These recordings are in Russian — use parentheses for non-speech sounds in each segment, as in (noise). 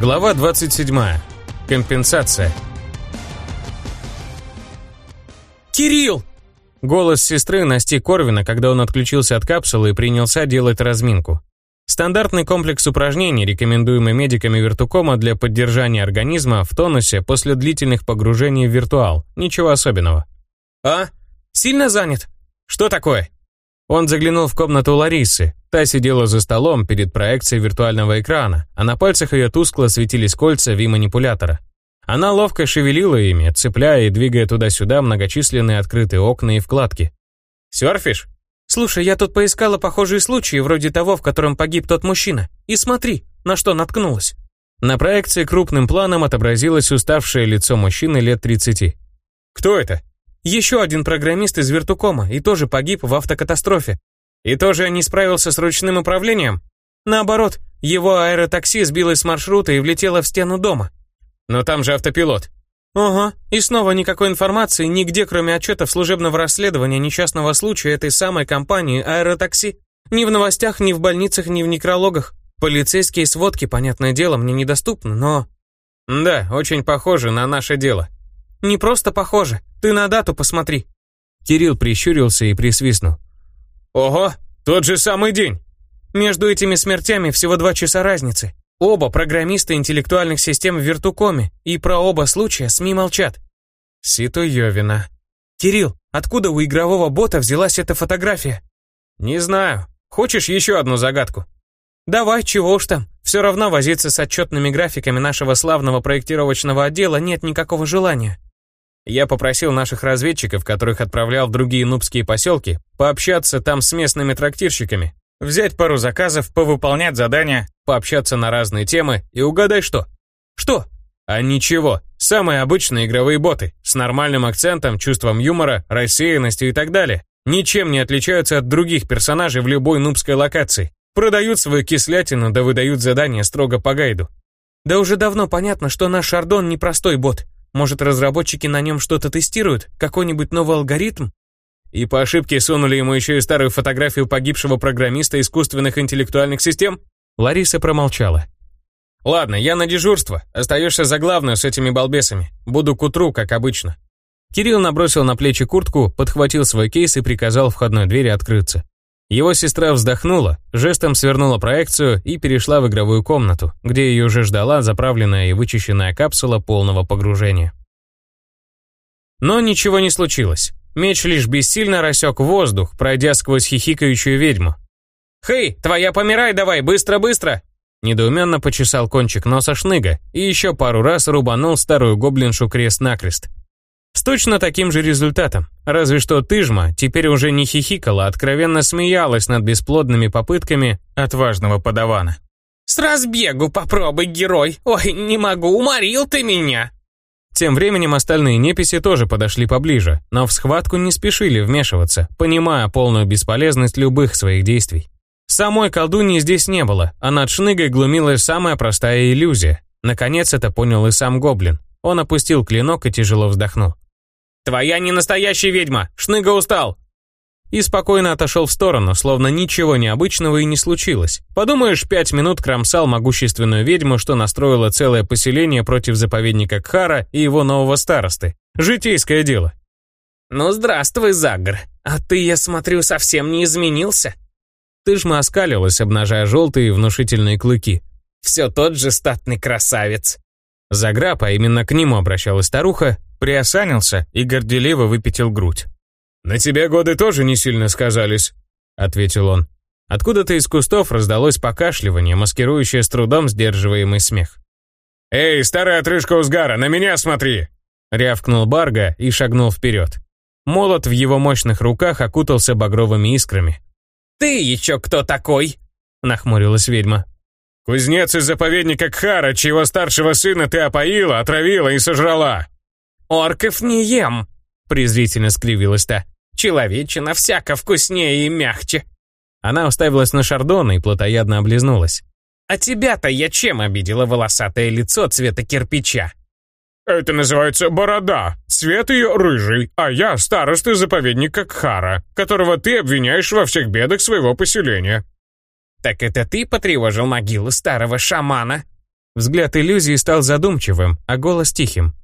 Глава 27. Компенсация. «Кирилл!» Голос сестры настиг Корвина, когда он отключился от капсулы и принялся делать разминку. Стандартный комплекс упражнений, рекомендуемый медиками Виртукома для поддержания организма в тонусе после длительных погружений в виртуал. Ничего особенного. «А? Сильно занят? Что такое?» Он заглянул в комнату Ларисы. Та сидела за столом перед проекцией виртуального экрана, а на пальцах ее тускло светились кольца Ви-манипулятора. Она ловко шевелила ими, цепляя и двигая туда-сюда многочисленные открытые окна и вкладки. «Серфишь?» «Слушай, я тут поискала похожие случаи, вроде того, в котором погиб тот мужчина. И смотри, на что наткнулась». На проекции крупным планом отобразилось уставшее лицо мужчины лет 30. «Кто это?» «Еще один программист из Виртукома и тоже погиб в автокатастрофе. И тоже не справился с ручным управлением? Наоборот, его аэротакси сбилось с маршрута и влетело в стену дома. Но там же автопилот. Ага, и снова никакой информации нигде, кроме отчетов служебного расследования несчастного случая этой самой компании аэротакси. Ни в новостях, ни в больницах, ни в некрологах. Полицейские сводки, понятное дело, мне недоступны, но... Да, очень похоже на наше дело. Не просто похоже, ты на дату посмотри. Кирилл прищурился и присвистнул. Ого, тот же самый день. Между этими смертями всего два часа разницы. Оба программисты интеллектуальных систем в Виртукоме, и про оба случая СМИ молчат. Ситуевина. Кирилл, откуда у игрового бота взялась эта фотография? Не знаю. Хочешь еще одну загадку? Давай, чего уж там. Все равно возиться с отчетными графиками нашего славного проектировочного отдела нет никакого желания. Я попросил наших разведчиков, которых отправлял в другие нубские поселки, пообщаться там с местными трактирщиками, взять пару заказов, повыполнять задания, пообщаться на разные темы и угадай что. Что? А ничего, самые обычные игровые боты, с нормальным акцентом, чувством юмора, рассеянностью и так далее. Ничем не отличаются от других персонажей в любой нубской локации. Продают свою кислятину, да выдают задания строго по гайду. Да уже давно понятно, что наш Шардон непростой бот. Может, разработчики на нем что-то тестируют? Какой-нибудь новый алгоритм? И по ошибке сунули ему еще и старую фотографию погибшего программиста искусственных интеллектуальных систем? Лариса промолчала. «Ладно, я на дежурство. Остаешься за главную с этими балбесами. Буду к утру, как обычно». Кирилл набросил на плечи куртку, подхватил свой кейс и приказал входной двери открыться. Его сестра вздохнула, жестом свернула проекцию и перешла в игровую комнату, где ее уже ждала заправленная и вычищенная капсула полного погружения. Но ничего не случилось. Меч лишь бессильно рассек воздух, пройдя сквозь хихикающую ведьму. «Хей, твоя помирай давай, быстро-быстро!» Недоуменно почесал кончик носа шныга и еще пару раз рубанул старую гоблиншу крест-накрест. С точно таким же результатом. Разве что Тыжма теперь уже не хихикала, а откровенно смеялась над бесплодными попытками отважного подавана. «С разбегу попробуй, герой! Ой, не могу, уморил ты меня!» Тем временем остальные неписи тоже подошли поближе, но в схватку не спешили вмешиваться, понимая полную бесполезность любых своих действий. Самой колдуньи здесь не было, а над шныгой глумилась самая простая иллюзия. Наконец это понял и сам гоблин. Он опустил клинок и тяжело вздохнул. «Твоя не настоящая ведьма! Шныга устал!» И спокойно отошел в сторону, словно ничего необычного и не случилось. Подумаешь, пять минут кромсал могущественную ведьму, что настроила целое поселение против заповедника Кхара и его нового старосты. Житейское дело. «Ну, здравствуй, Загр. А ты, я смотрю, совсем не изменился?» Тыжма оскалилась, обнажая желтые внушительные клыки. «Все тот же статный красавец». Заграб, а именно к нему обращалась старуха, приосанился и горделиво выпятил грудь. «На тебе годы тоже не сильно сказались», — ответил он. Откуда-то из кустов раздалось покашливание, маскирующее с трудом сдерживаемый смех. «Эй, старая отрыжка Узгара, на меня смотри!» Рявкнул Барга и шагнул вперед. Молот в его мощных руках окутался багровыми искрами. «Ты еще кто такой?» — нахмурилась ведьма. «Кузнец из заповедника Кхара, чьего старшего сына ты опоила, отравила и сожрала!» «Орков не ем!» — презрительно скривилась та. «Человечина всяко вкуснее и мягче!» Она уставилась на Шардона и плотоядно облизнулась. «А тебя-то я чем обидела волосатое лицо цвета кирпича?» «Это называется борода. Цвет ее рыжий, а я староста заповедника Кхара, которого ты обвиняешь во всех бедах своего поселения. «Так это ты потревожил могилу старого шамана?» Взгляд иллюзии стал задумчивым, а голос тихим.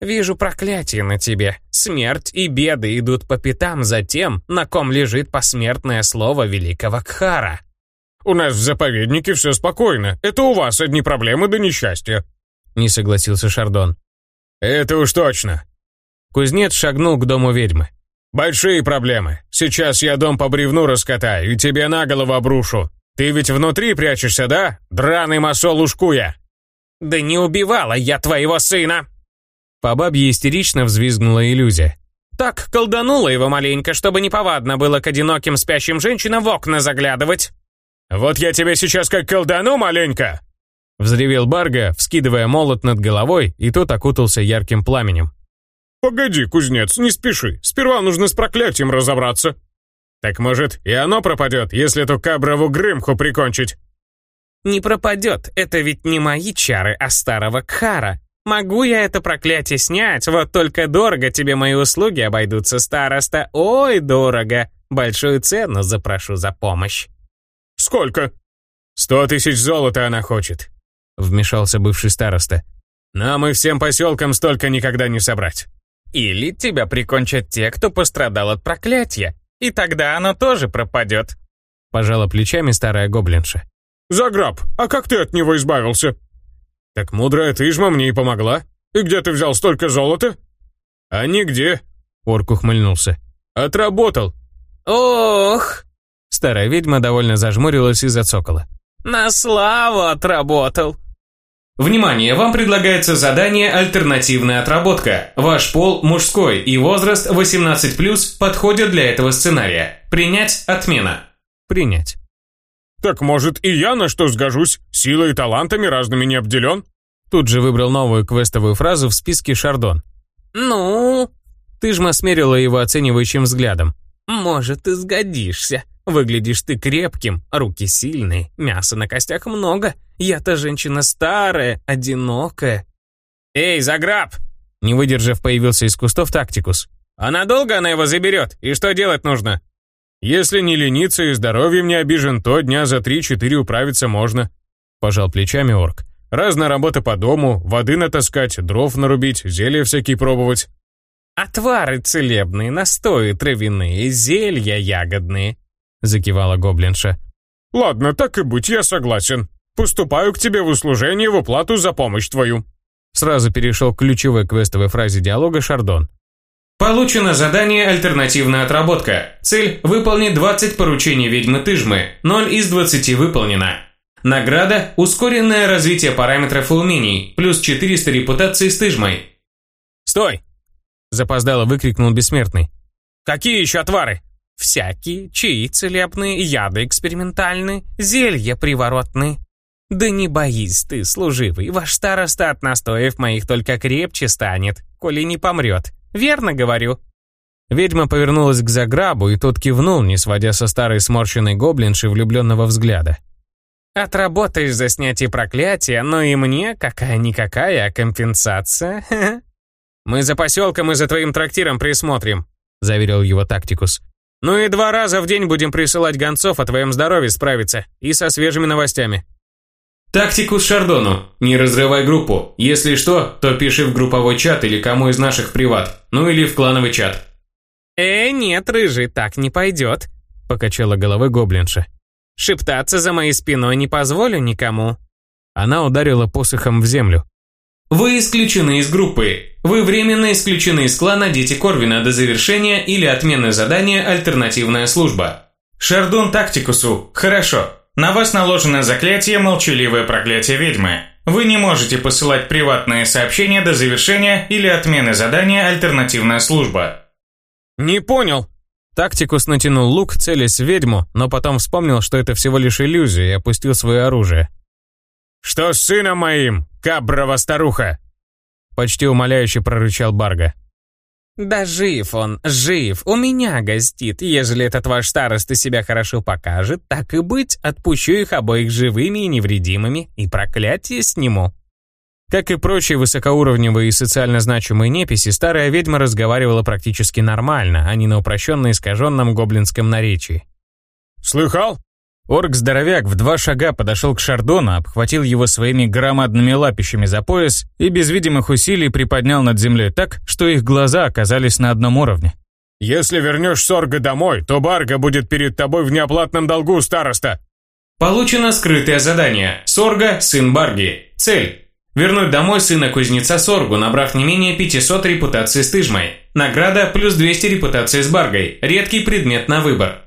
«Вижу проклятие на тебе. Смерть и беды идут по пятам за тем, на ком лежит посмертное слово великого Кхара». «У нас в заповеднике все спокойно. Это у вас одни проблемы да несчастья», — не согласился Шардон. «Это уж точно». Кузнец шагнул к дому ведьмы. «Большие проблемы. Сейчас я дом по бревну раскатаю и тебе на голову обрушу. Ты ведь внутри прячешься, да? Драный масол ушкуя!» «Да не убивала я твоего сына!» По бабье истерично взвизгнула иллюзия. «Так колданула его маленько, чтобы неповадно было к одиноким спящим женщинам в окна заглядывать». «Вот я тебе сейчас как колдану маленько!» Взревел Барга, вскидывая молот над головой, и тот окутался ярким пламенем. «Погоди, кузнец, не спеши. Сперва нужно с проклятием разобраться». «Так, может, и оно пропадет, если эту каброву Грымху прикончить?» «Не пропадет, это ведь не мои чары, а старого Кхара. Могу я это проклятие снять, вот только дорого тебе мои услуги обойдутся, староста. Ой, дорого. Большую цену запрошу за помощь». «Сколько?» «Сто тысяч золота она хочет», — вмешался бывший староста. «Нам и всем поселкам столько никогда не собрать». Или тебя прикончат те, кто пострадал от проклятия, и тогда оно тоже пропадет. Пожала плечами старая гоблинша. Заграб, а как ты от него избавился? Так мудрая ты ж мне и помогла. И где ты взял столько золота? А нигде. Орк ухмыльнулся. Отработал. Ох! Старая ведьма довольно зажмурилась и зацокала. На славу отработал. Внимание, вам предлагается задание «Альтернативная отработка». Ваш пол мужской и возраст 18+, подходят для этого сценария. Принять – отмена. Принять. Так может и я на что сгожусь? Силой и талантами разными не обделен? Тут же выбрал новую квестовую фразу в списке Шардон. Ну? Ты ж смерила его оценивающим взглядом. Может, ты сгодишься. Выглядишь ты крепким, руки сильные, мяса на костях много. Я-то женщина старая, одинокая. Эй, Заграб! Не выдержав, появился из кустов Тактикус. А надолго она его заберет? И что делать нужно? Если не лениться и здоровьем не обижен, то дня за три-четыре управиться можно. Пожал плечами орк. Разная работа по дому, воды натаскать, дров нарубить, зелья всякие пробовать. Отвары целебные, настои травяные, зелья ягодные. — закивала гоблинша. «Ладно, так и быть, я согласен. Поступаю к тебе в услужение в уплату за помощь твою». Сразу перешел к ключевой квестовой фразе диалога Шардон. Получено задание «Альтернативная отработка». Цель – выполнить 20 поручений ведьмы Тыжмы. 0 из 20 выполнено. Награда – ускоренное развитие параметров и умений, плюс 400 репутации с Тыжмой. «Стой!» – запоздало выкрикнул Бессмертный. «Какие еще отвары?» Всякие, чаи целебные, яды экспериментальные, зелья приворотные. Да не боись ты, служивый, ваш староста от настоев моих только крепче станет, коли не помрет. Верно говорю?» Ведьма повернулась к Заграбу, и тот кивнул, не сводя со старой сморщенной гоблинши влюбленного взгляда. «Отработаешь за снятие проклятия, но и мне какая-никакая компенсация. (laughs) Мы за поселком и за твоим трактиром присмотрим», — заверил его Тактикус. Ну и два раза в день будем присылать гонцов о твоем здоровье справиться и со свежими новостями. Тактику с Шардону. Не разрывай группу. Если что, то пиши в групповой чат или кому из наших приват. Ну или в клановый чат. «Э, нет, рыжий, так не пойдет», — покачала головой гоблинша. «Шептаться за моей спиной не позволю никому». Она ударила посохом в землю. Вы исключены из группы. Вы временно исключены из клана Дети Корвина до завершения или отмены задания «Альтернативная служба». Шардон Тактикусу. Хорошо. На вас наложено заклятие «Молчаливое проклятие ведьмы». Вы не можете посылать приватные сообщения до завершения или отмены задания «Альтернативная служба». «Не понял». Тактикус натянул лук, целясь в ведьму, но потом вспомнил, что это всего лишь иллюзия, и опустил свое оружие. «Что с сыном моим, каброва старуха?» Почти умоляюще прорычал Барга. «Да жив он, жив, у меня гостит. Ежели этот ваш староста себя хорошо покажет, так и быть, отпущу их обоих живыми и невредимыми, и проклятие сниму». Как и прочие высокоуровневые и социально значимые неписи, старая ведьма разговаривала практически нормально, а не на упрощенно искаженном гоблинском наречии. «Слыхал? Орк-здоровяк в два шага подошел к Шардону, обхватил его своими громадными лапищами за пояс и без видимых усилий приподнял над землей так, что их глаза оказались на одном уровне. «Если вернешь Сорга домой, то Барга будет перед тобой в неоплатном долгу, староста!» Получено скрытое задание. Сорга, сын Барги. Цель. Вернуть домой сына кузнеца Соргу, набрав не менее 500 репутации с тыжмой. Награда плюс 200 репутации с Баргой. Редкий предмет на выбор.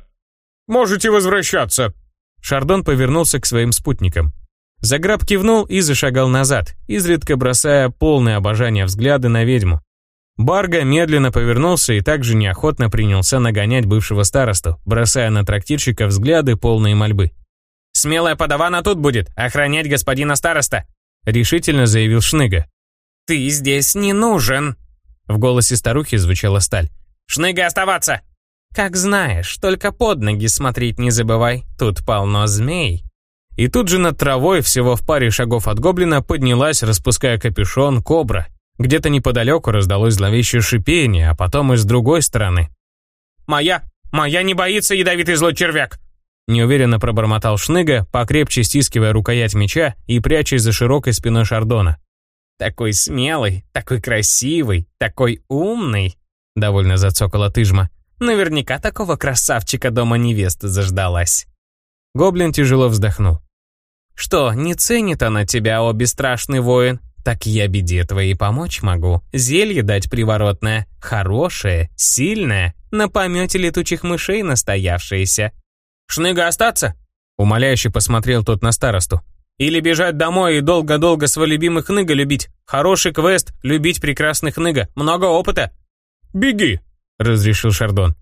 «Можете возвращаться», Шардон повернулся к своим спутникам. Заграб кивнул и зашагал назад, изредка бросая полное обожание взгляды на ведьму. Барга медленно повернулся и также неохотно принялся нагонять бывшего старосту, бросая на трактирщика взгляды полные мольбы. «Смелая подавана тут будет, охранять господина староста!» решительно заявил Шныга. «Ты здесь не нужен!» В голосе старухи звучала сталь. «Шныга оставаться!» «Как знаешь, только под ноги смотреть не забывай, тут полно змей». И тут же над травой, всего в паре шагов от гоблина, поднялась, распуская капюшон, кобра. Где-то неподалеку раздалось зловещее шипение, а потом и с другой стороны. «Моя! Моя не боится ядовитый злой червяк!» Неуверенно пробормотал Шныга, покрепче стискивая рукоять меча и прячась за широкой спиной Шардона. «Такой смелый, такой красивый, такой умный!» Довольно зацокала Тыжма. Наверняка такого красавчика дома невеста заждалась. Гоблин тяжело вздохнул. «Что, не ценит она тебя, о бесстрашный воин? Так я беде твоей помочь могу. Зелье дать приворотное, хорошее, сильное, на помете летучих мышей настоявшееся. Шныга остаться?» Умоляюще посмотрел тот на старосту. «Или бежать домой и долго-долго своего любимых ныга любить. Хороший квест, любить прекрасных ныга. Много опыта». «Беги!» Разрешил Шардон.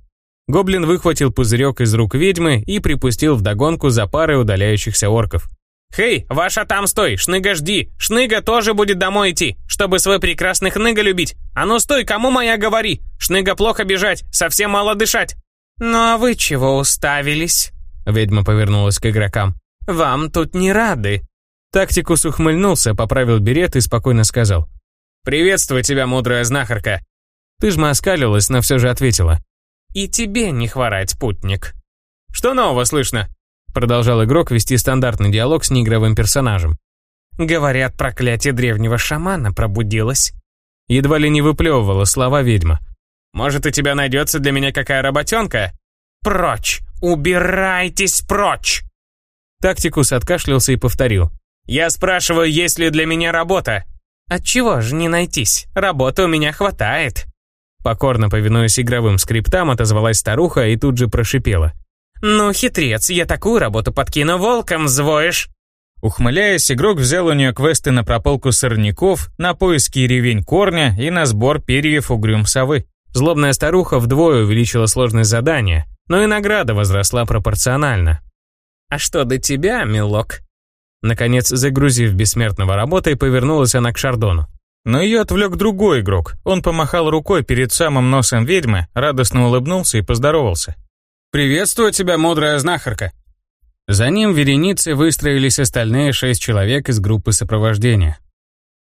Гоблин выхватил пузырек из рук ведьмы и припустил вдогонку за парой удаляющихся орков. «Хей, ваша там стой! Шныга жди! Шныга тоже будет домой идти, чтобы свой прекрасный хныга любить! А ну стой, кому моя говори! Шныга плохо бежать, совсем мало дышать!» «Ну а вы чего уставились?» Ведьма повернулась к игрокам. «Вам тут не рады!» Тактикус ухмыльнулся, поправил берет и спокойно сказал. «Приветствую тебя, мудрая знахарка! Ты ж оскалилась, но все же ответила. «И тебе не хворать, путник». «Что нового слышно?» Продолжал игрок вести стандартный диалог с неигровым персонажем. «Говорят, проклятие древнего шамана пробудилось». Едва ли не выплевывала слова ведьма. «Может, у тебя найдется для меня какая работенка?» «Прочь! Убирайтесь прочь!» Тактикус откашлялся и повторил. «Я спрашиваю, есть ли для меня работа?» «Отчего же не найтись? Работы у меня хватает». Покорно повинуясь игровым скриптам, отозвалась старуха и тут же прошипела. «Ну, хитрец, я такую работу подкину, волком взвоишь!» Ухмыляясь, игрок взял у нее квесты на прополку сорняков, на поиски ревень корня и на сбор перьев угрюм совы. Злобная старуха вдвое увеличила сложность задания, но и награда возросла пропорционально. «А что до тебя, милок?» Наконец, загрузив бессмертного работой, повернулась она к Шардону. Но ее отвлек другой игрок. Он помахал рукой перед самым носом ведьмы, радостно улыбнулся и поздоровался. «Приветствую тебя, мудрая знахарка!» За ним вереницы выстроились остальные шесть человек из группы сопровождения.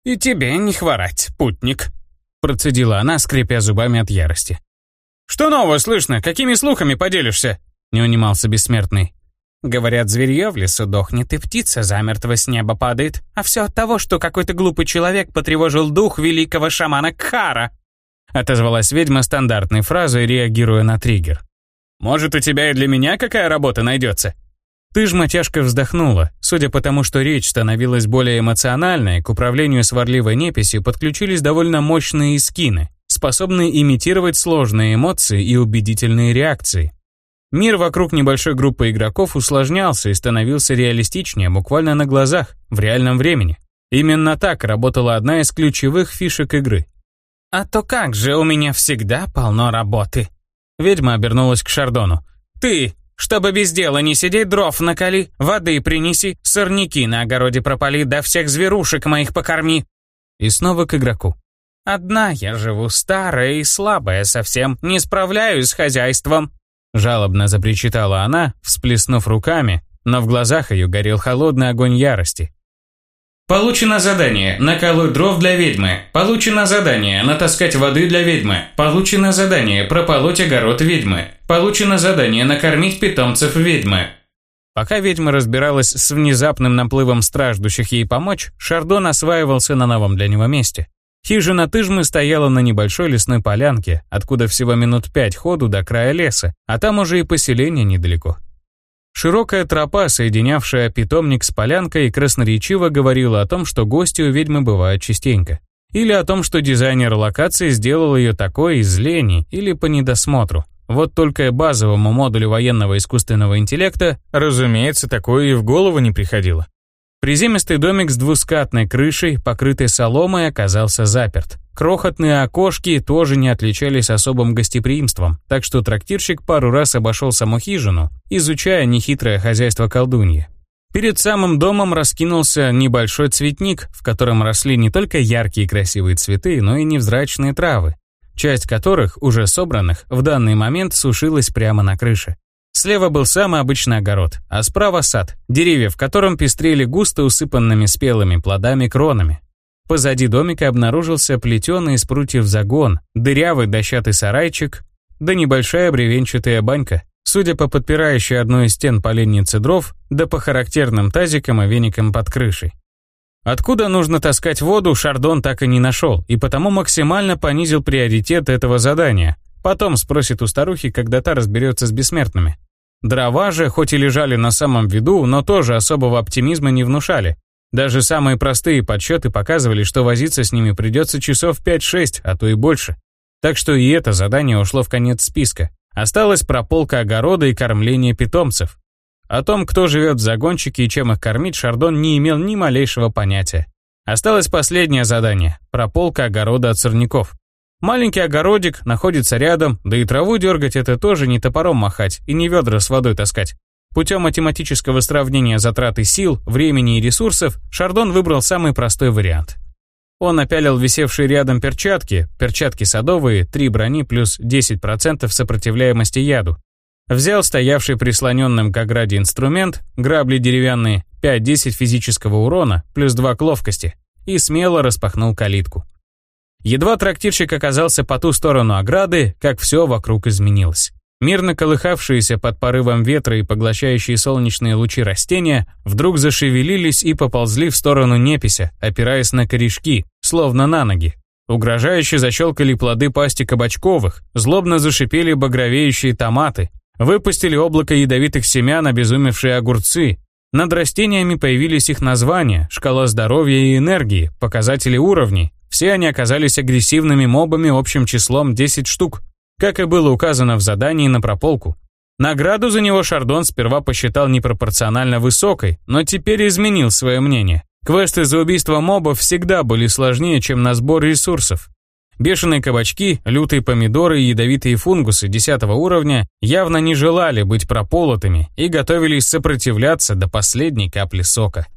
«И тебе не хворать, путник», — процедила она, скрипя зубами от ярости. «Что нового слышно? Какими слухами поделишься?» — не унимался бессмертный. Говорят, зверье в лесу дохнет, и птица замертво с неба падает. А все от того, что какой-то глупый человек потревожил дух великого шамана Кхара. Отозвалась ведьма стандартной фразой, реагируя на триггер. «Может, у тебя и для меня какая работа найдется?» Ты ж тяжко вздохнула. Судя по тому, что речь становилась более эмоциональной, к управлению сварливой неписью подключились довольно мощные скины, способные имитировать сложные эмоции и убедительные реакции. Мир вокруг небольшой группы игроков усложнялся и становился реалистичнее буквально на глазах, в реальном времени. Именно так работала одна из ключевых фишек игры. «А то как же, у меня всегда полно работы!» Ведьма обернулась к Шардону. «Ты, чтобы без дела не сидеть, дров накали, воды принеси, сорняки на огороде пропали, да всех зверушек моих покорми!» И снова к игроку. «Одна я живу, старая и слабая совсем, не справляюсь с хозяйством. Жалобно запричитала она, всплеснув руками, но в глазах ее горел холодный огонь ярости. Получено задание «Наколоть дров для ведьмы». Получено задание «Натаскать воды для ведьмы». Получено задание «Прополоть огород ведьмы». Получено задание «Накормить питомцев ведьмы». Пока ведьма разбиралась с внезапным наплывом страждущих ей помочь, Шардон осваивался на новом для него месте. Хижина Тыжмы стояла на небольшой лесной полянке, откуда всего минут пять ходу до края леса, а там уже и поселение недалеко. Широкая тропа, соединявшая питомник с полянкой, красноречиво говорила о том, что гости у ведьмы бывают частенько. Или о том, что дизайнер локации сделал ее такой из лени или по недосмотру. Вот только базовому модулю военного искусственного интеллекта, разумеется, такое и в голову не приходило. Приземистый домик с двускатной крышей, покрытой соломой, оказался заперт. Крохотные окошки тоже не отличались особым гостеприимством, так что трактирщик пару раз обошел саму хижину, изучая нехитрое хозяйство колдуньи. Перед самым домом раскинулся небольшой цветник, в котором росли не только яркие красивые цветы, но и невзрачные травы, часть которых, уже собранных, в данный момент сушилась прямо на крыше. Слева был самый обычный огород, а справа сад, деревья в котором пестрели густо усыпанными спелыми плодами кронами. Позади домика обнаружился плетеный из прутьев загон, дырявый дощатый сарайчик, да небольшая бревенчатая банька, судя по подпирающей одну из стен поленницы дров, да по характерным тазикам и веникам под крышей. Откуда нужно таскать воду, Шардон так и не нашел, и потому максимально понизил приоритет этого задания. Потом спросит у старухи, когда та разберется с бессмертными. Дрова же, хоть и лежали на самом виду, но тоже особого оптимизма не внушали. Даже самые простые подсчеты показывали, что возиться с ними придется часов 5-6, а то и больше. Так что и это задание ушло в конец списка. Осталась прополка огорода и кормление питомцев. О том, кто живет в загончике и чем их кормить, Шардон не имел ни малейшего понятия. Осталось последнее задание – прополка огорода от сорняков. Маленький огородик находится рядом, да и траву дергать это тоже не топором махать и не ведра с водой таскать. Путем математического сравнения затраты сил, времени и ресурсов, Шардон выбрал самый простой вариант. Он опялил висевшие рядом перчатки, перчатки садовые, 3 брони плюс 10% сопротивляемости яду, Взял стоявший прислоненным к ограде инструмент, грабли деревянные, 5-10 физического урона, плюс 2 к ловкости, и смело распахнул калитку. Едва трактирщик оказался по ту сторону ограды, как все вокруг изменилось. Мирно колыхавшиеся под порывом ветра и поглощающие солнечные лучи растения вдруг зашевелились и поползли в сторону непися, опираясь на корешки, словно на ноги. Угрожающе защелкали плоды пасти кабачковых, злобно зашипели багровеющие томаты, Выпустили облако ядовитых семян обезумевшие огурцы. Над растениями появились их названия, шкала здоровья и энергии, показатели уровней. Все они оказались агрессивными мобами общим числом 10 штук, как и было указано в задании на прополку. Награду за него Шардон сперва посчитал непропорционально высокой, но теперь изменил свое мнение. Квесты за убийство мобов всегда были сложнее, чем на сбор ресурсов. Бешеные кабачки, лютые помидоры и ядовитые фунгусы 10 уровня явно не желали быть прополотыми и готовились сопротивляться до последней капли сока.